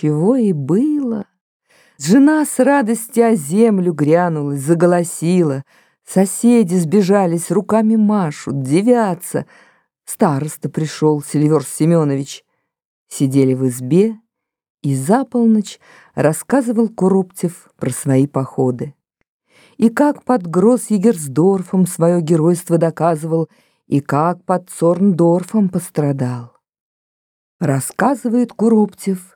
чего и было. Жена с радости о землю грянулась, заголосила. Соседи сбежались, руками машут, девятся. Староста пришел, Сильверс Семенович. Сидели в избе, и за полночь рассказывал Куроптев про свои походы. И как под Гросс-Егерсдорфом свое геройство доказывал, и как под Цорндорфом пострадал. Рассказывает Куроптев,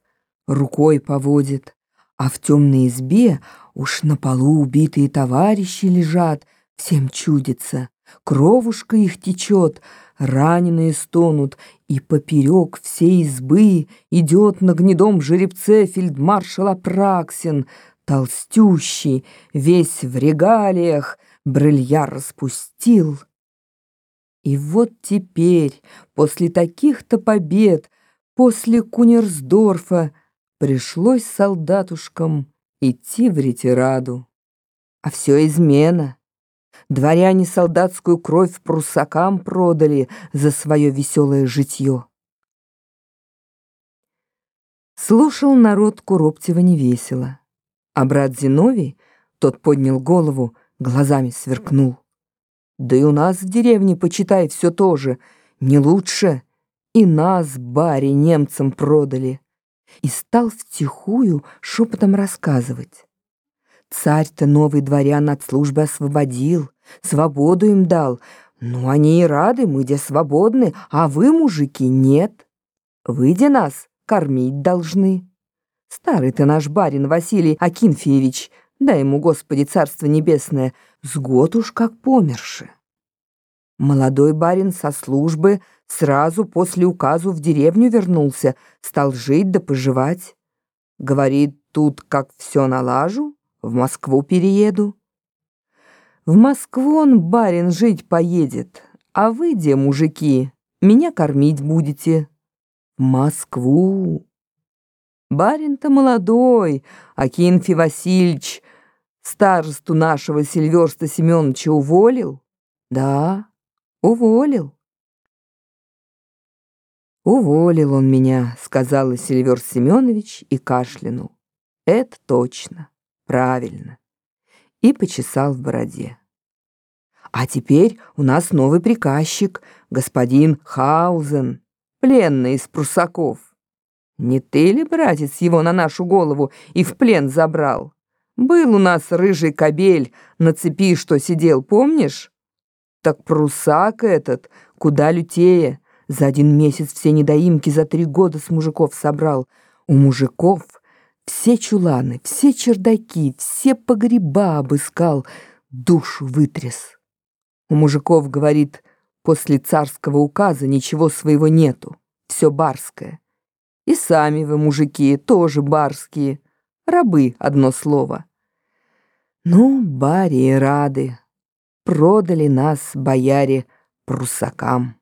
рукой поводит, а в темной избе уж на полу убитые товарищи лежат, всем чудится, кровушка их течет, раненые стонут, и поперек всей избы идет на гнедом жеребце фельдмаршал Апраксин, толстющий, весь в регалиях, брыльяр распустил. И вот теперь, после таких-то побед, после Кунерсдорфа, Пришлось солдатушкам идти в ретираду. А все измена. Дворяне солдатскую кровь прусакам продали за свое веселое житье. Слушал народ Куроптева невесело. А брат Зиновий, тот поднял голову, глазами сверкнул. Да и у нас в деревне, почитай, все то же, не лучше. И нас, баре, немцам продали и стал втихую шепотом рассказывать. Царь-то новый дворян от службы освободил, свободу им дал. Ну, они и рады, мы где свободны, а вы, мужики, нет. Вы где нас кормить должны. Старый-то наш барин Василий Акинфеевич, дай ему, Господи, Царство Небесное, с год уж как померши. Молодой барин со службы сразу после указу в деревню вернулся, стал жить да поживать. Говорит, тут как все налажу, в Москву перееду. В Москву он, барин, жить поедет, а вы, где, мужики, меня кормить будете. В Москву. Барин-то молодой, Акинфий Васильевич, старосту нашего Сильверста Семеновича уволил? Да. Уволил. «Уволил он меня», — сказал Сильвер Семенович и кашлянул. «Это точно, правильно». И почесал в бороде. «А теперь у нас новый приказчик, господин Хаузен, пленный из прусаков. Не ты ли, братец, его на нашу голову и в плен забрал? Был у нас рыжий кобель на цепи, что сидел, помнишь?» Так прусак этот куда лютее. За один месяц все недоимки за три года с мужиков собрал. У мужиков все чуланы, все чердаки, все погреба обыскал, душу вытряс. У мужиков, говорит, после царского указа ничего своего нету, все барское. И сами вы, мужики, тоже барские, рабы, одно слово. Ну, бари рады продали нас, бояре, прусакам.